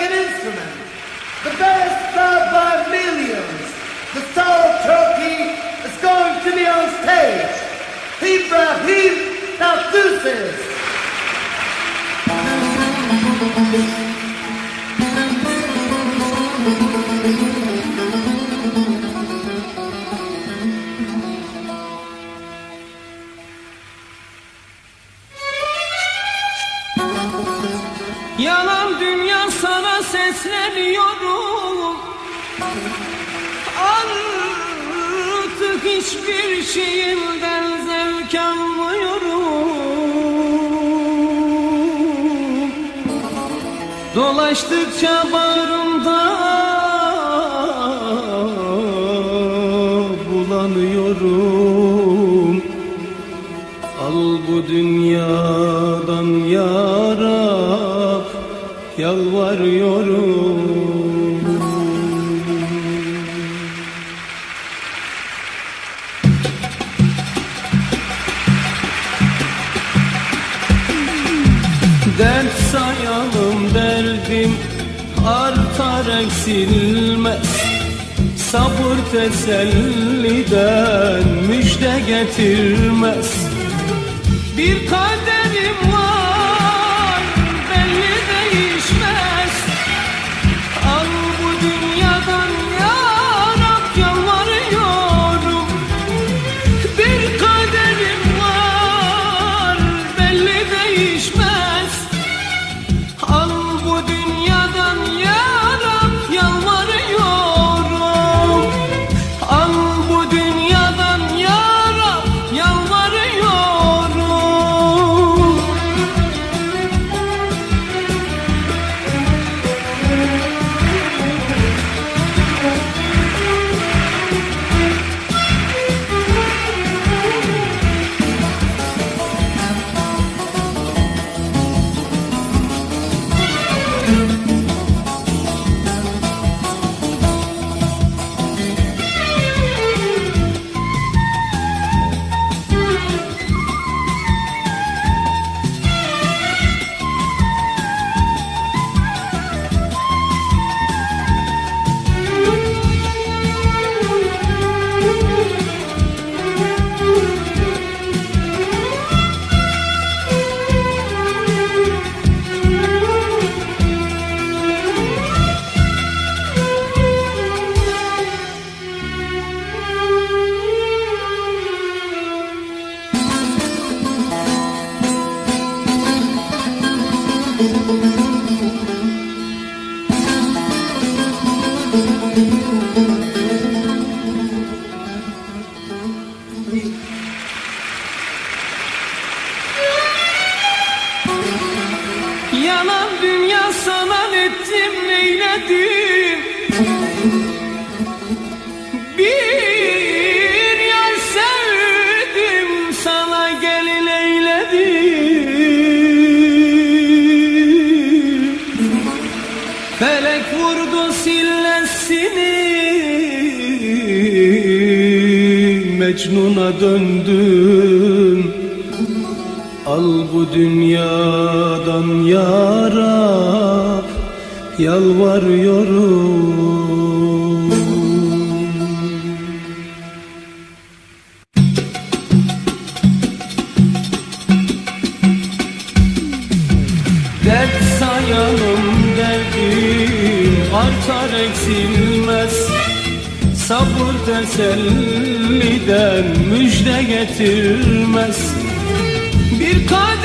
like an instrument. The best of by millions. The star of Turkey is going to be on stage. Hebrahim Nalthusis. hiçbir şeyimden zevk almıyorum. Dolaştıkça bağırıyorum. Dert sayalım derdim artar eksilmez. Sabır teselliden müjde getirmez. Bir kalp eksilmez. Sabır teselliden müjde getirmez. Bir kalp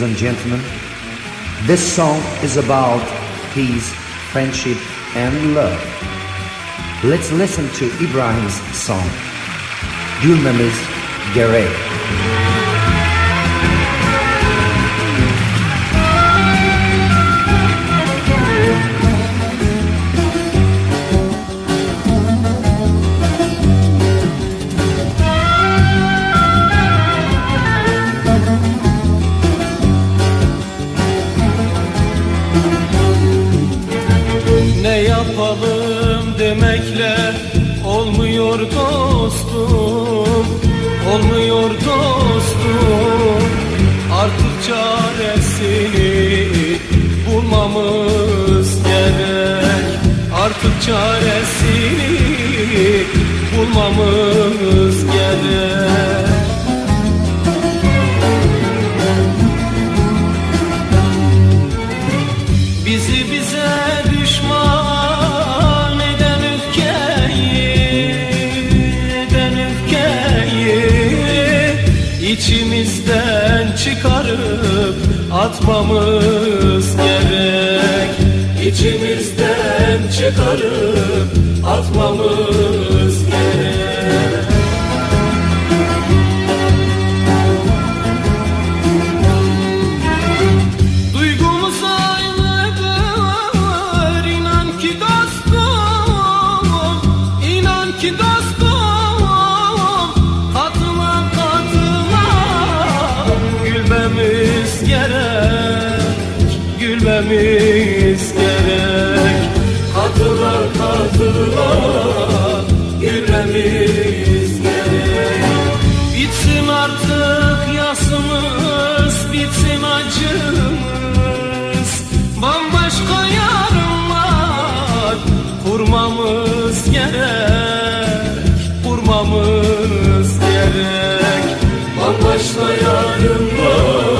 ladies and gentlemen. This song is about peace, friendship, and love. Let's listen to Ibrahim's song, Gülmemiz Gerek. atmamız gerek. İçimizden çıkarıp atmamız başlayanım var.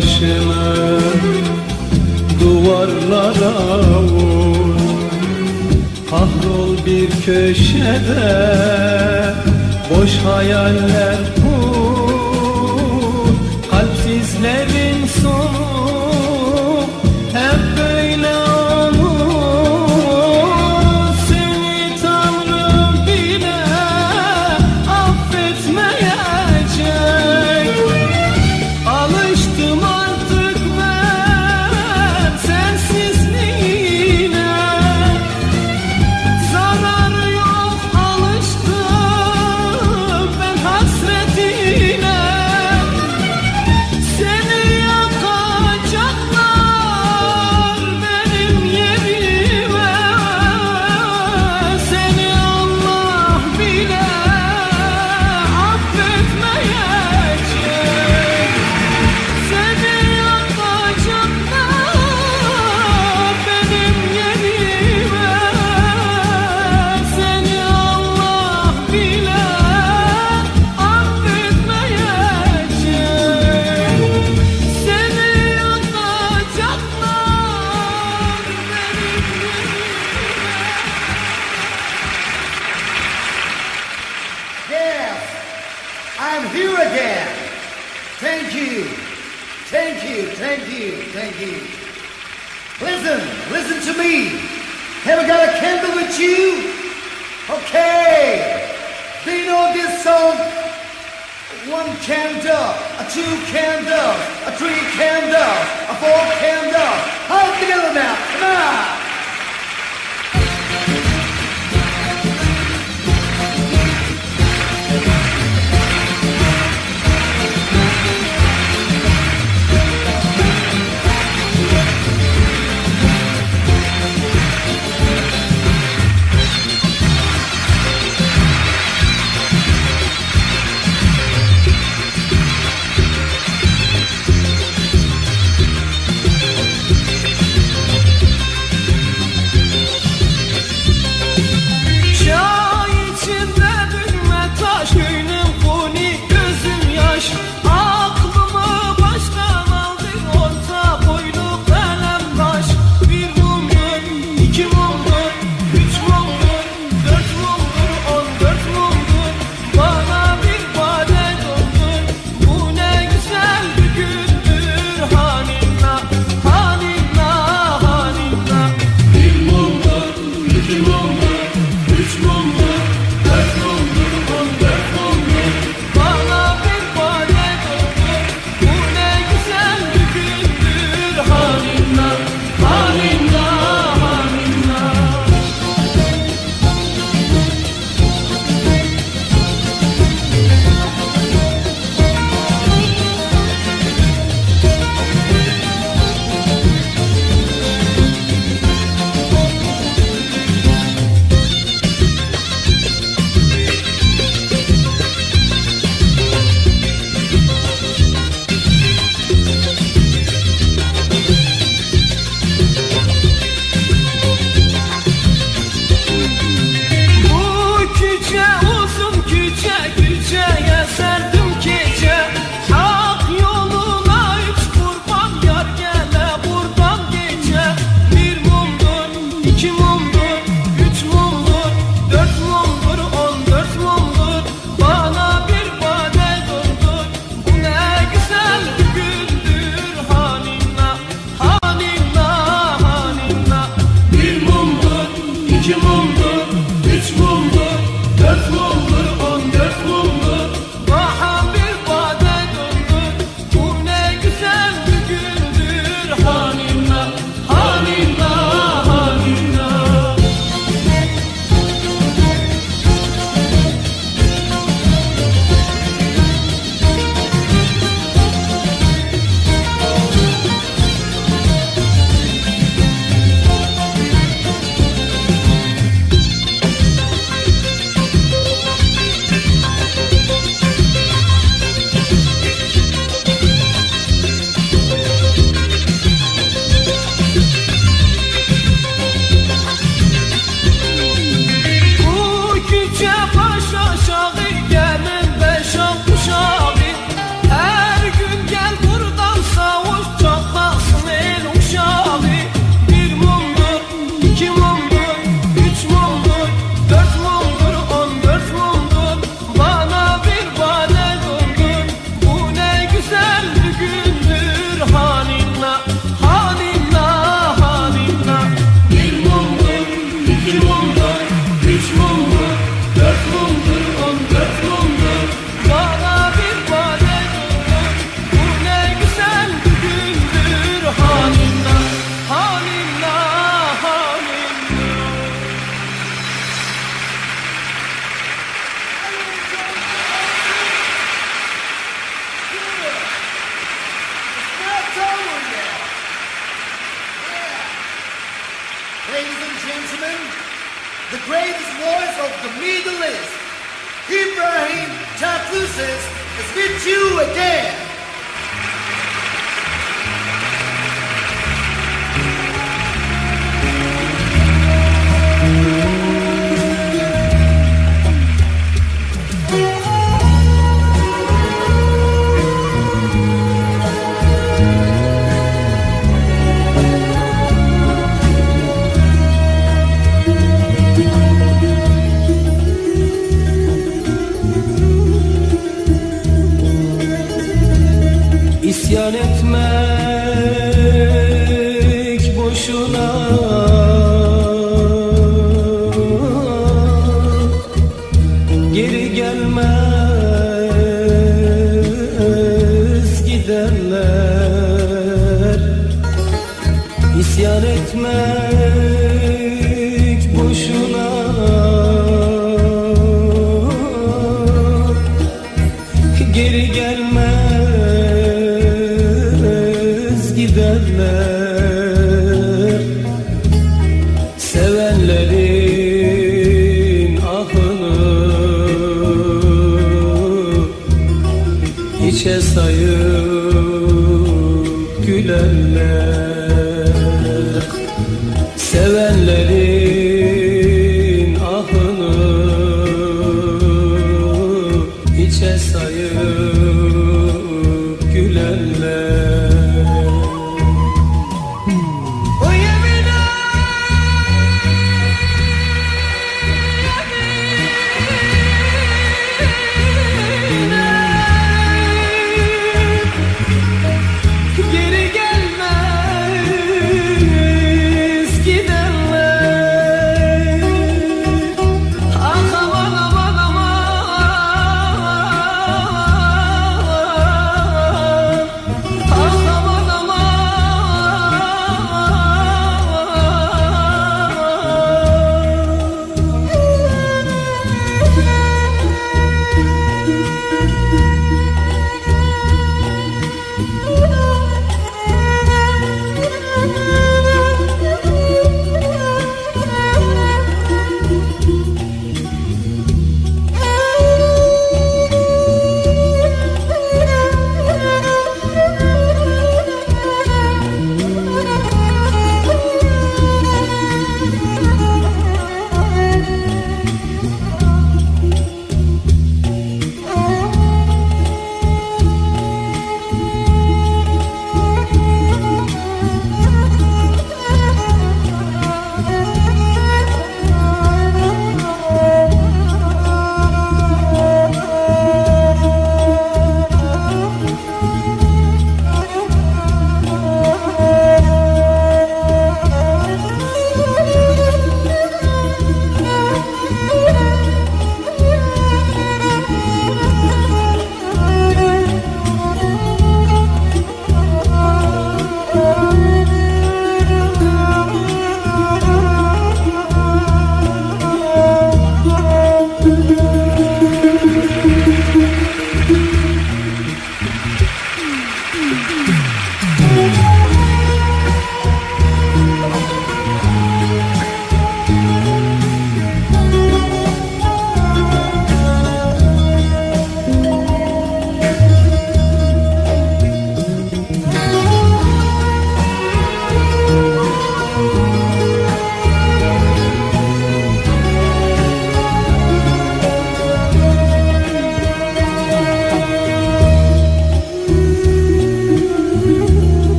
Başını duvarlara vur. Kahrol bir köşede boş hayaller I'm here again. Thank you. Thank you. Thank you. Thank you. Listen. Listen to me. Have we got a candle with you? Okay. Do you know this song? One candle, a two candle, a three candle, a four candle. Hold together now. Come on. we will the greatest voice of the Middle East, Ibrahim Tatluses, is with you again. İsyan etmek içe sayıp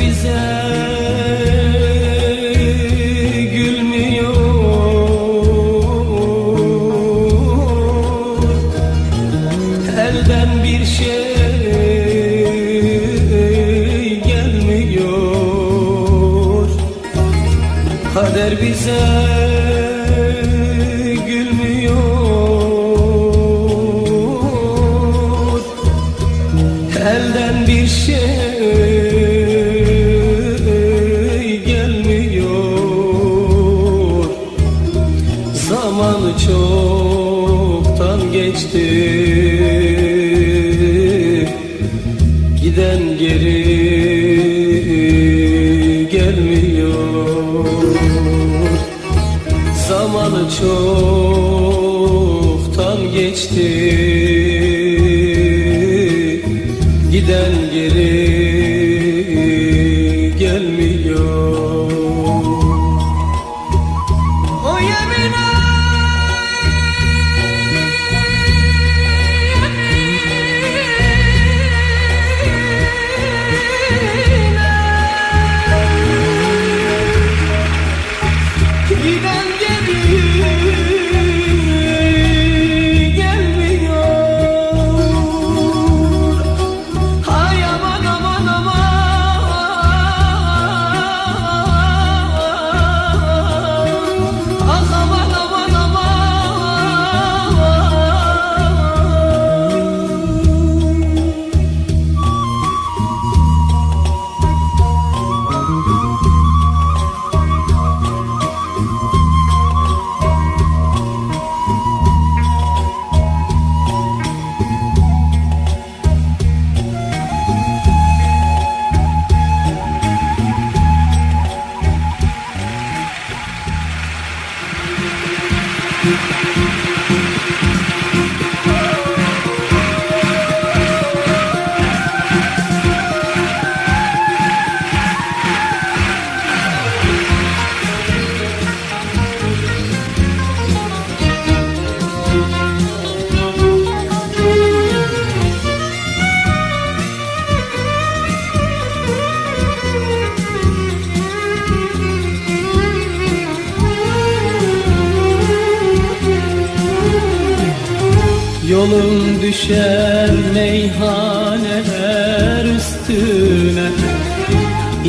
reserve. even you.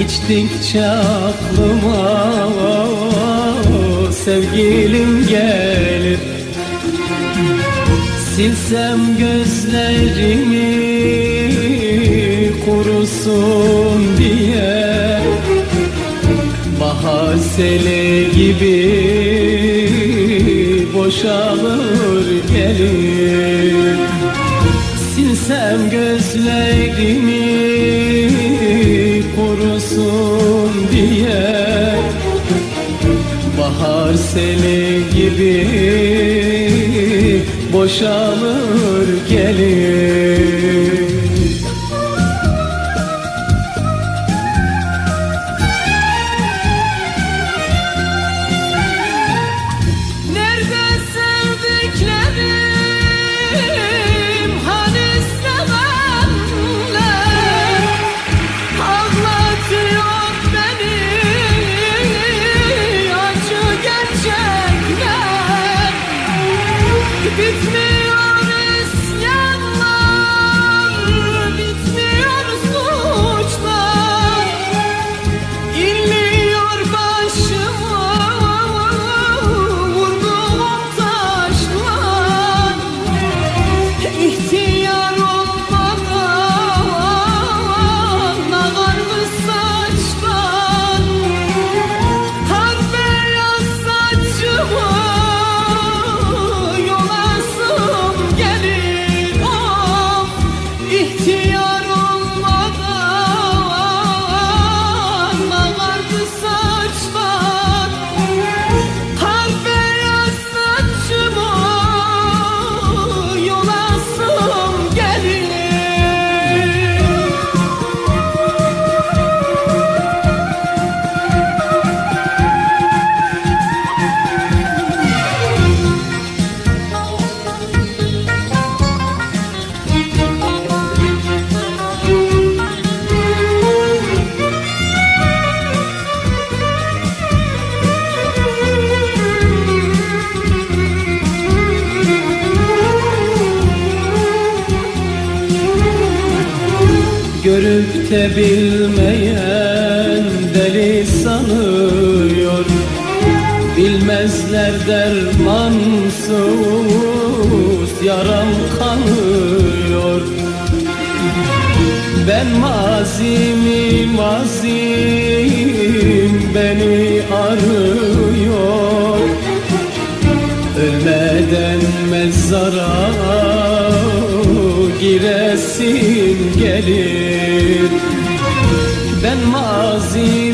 İçtikçe aklıma sevgilim gelir. Silsem gözlerimi kurusun diye. Bahar gibi boşalır gelir. Silsem gözlerimi kurusun diye. Bahar seli gibi boşalır gelir. Ölmeden mezara giresin gelir. Ben mazim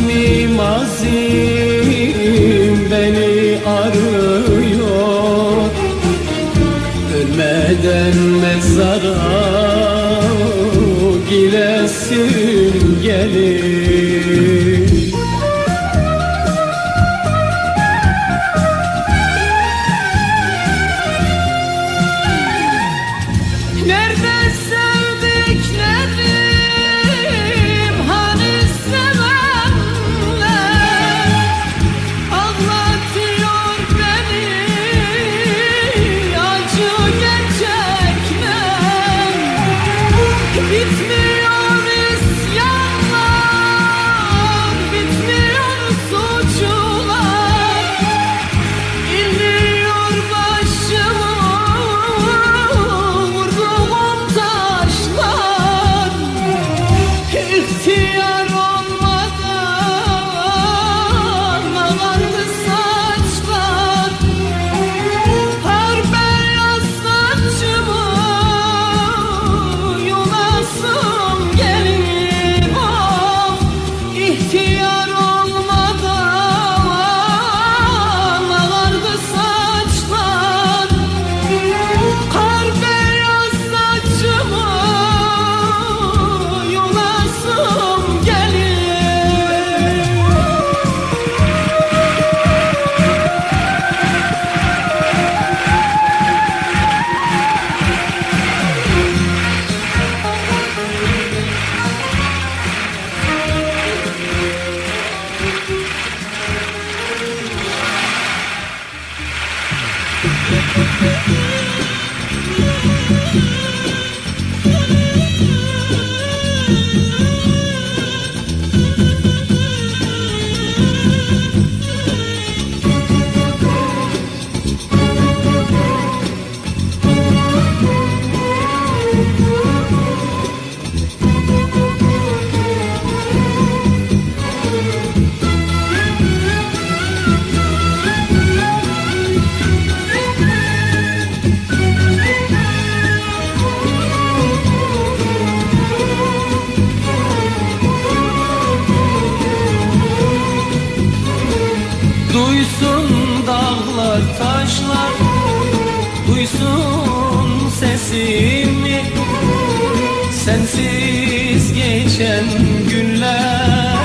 Sensiz geçen günler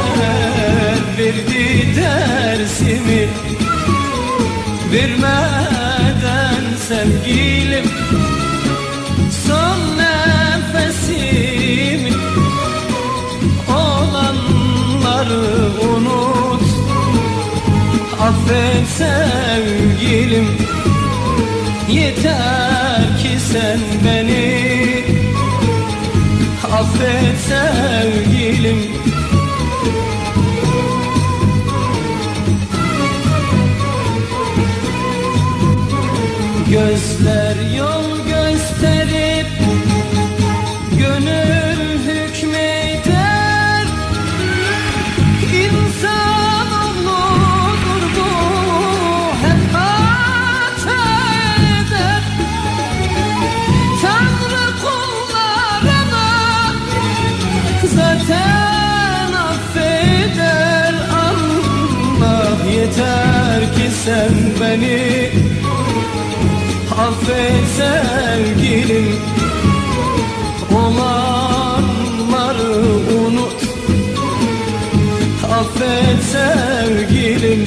Verdi dersimi. Vermeden sevgilim Son nefesimi Olanları unut Affet sevgilim. Yeter ki sen beni Affet sevgilim affet sevgilim Olanları unut. Affet sevgilim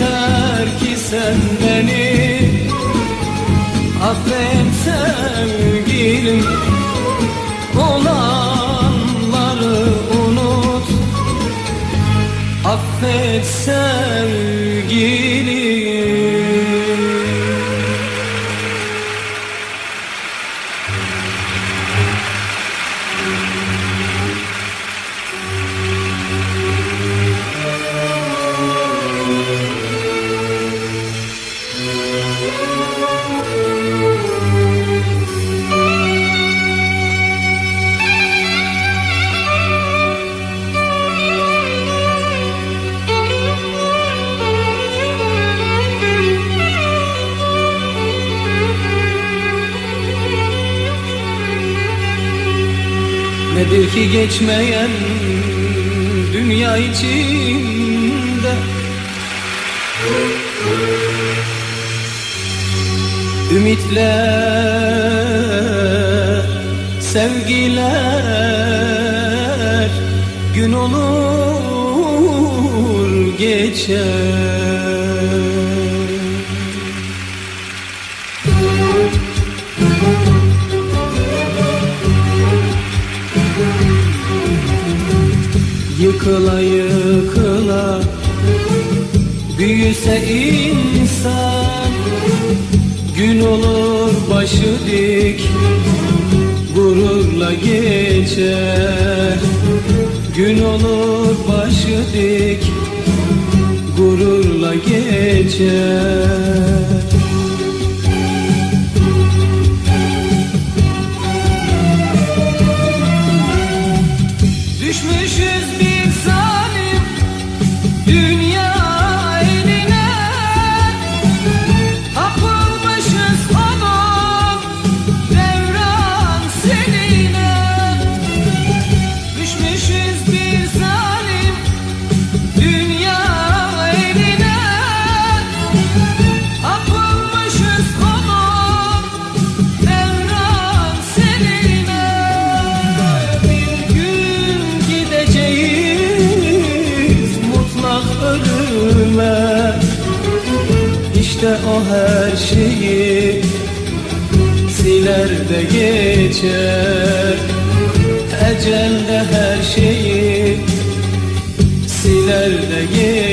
yeter ki sen beni affet sevgilim. Olanları unut affet sevgilim geçmeyen dünya içinde. Ümitler, sevgiler gün olur geçer Yıkıla yıkıla. Büyüse insan Gün olur başı dik. Gururla geçer Gün olur başı dik. Gururla geçer her şeyi siler de geçer. Ecel de her şeyi siler de geçer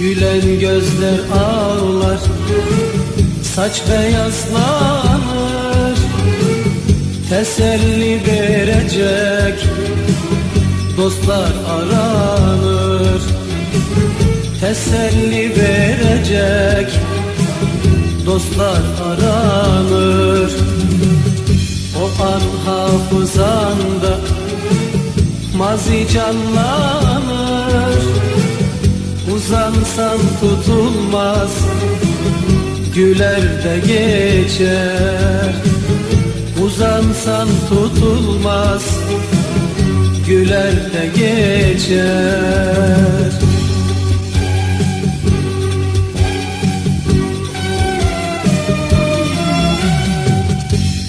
Gülen gözler ağlar Saç beyazlanır Teselli verecek Dostlar aranır. Teselli verecek Dostlar aranır. O an hafızanda Mazi canlanır Uzansan tutulmaz Güler de geçer. Uzansan tutulmaz Güler de geçer.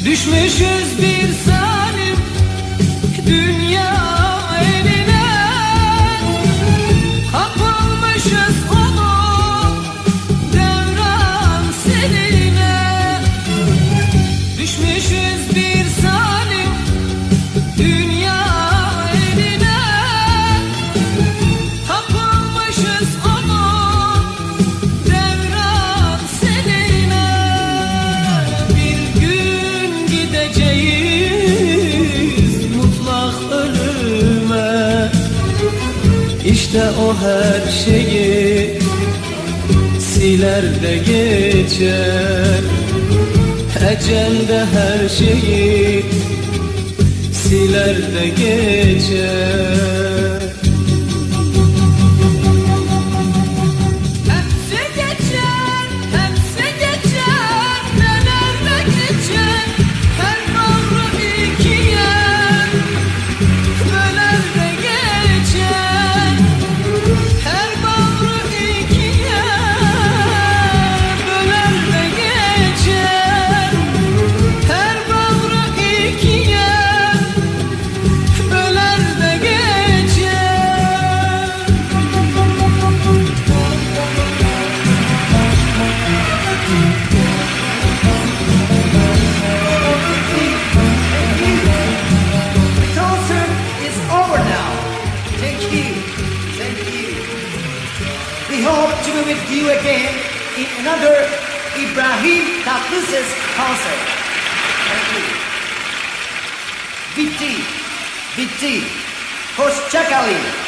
Düşmüşüz bir İşte o her şeyi siler de geçer. Ecel de her şeyi siler de geçer answer. Thank you. Viti, Viti, Koschakali.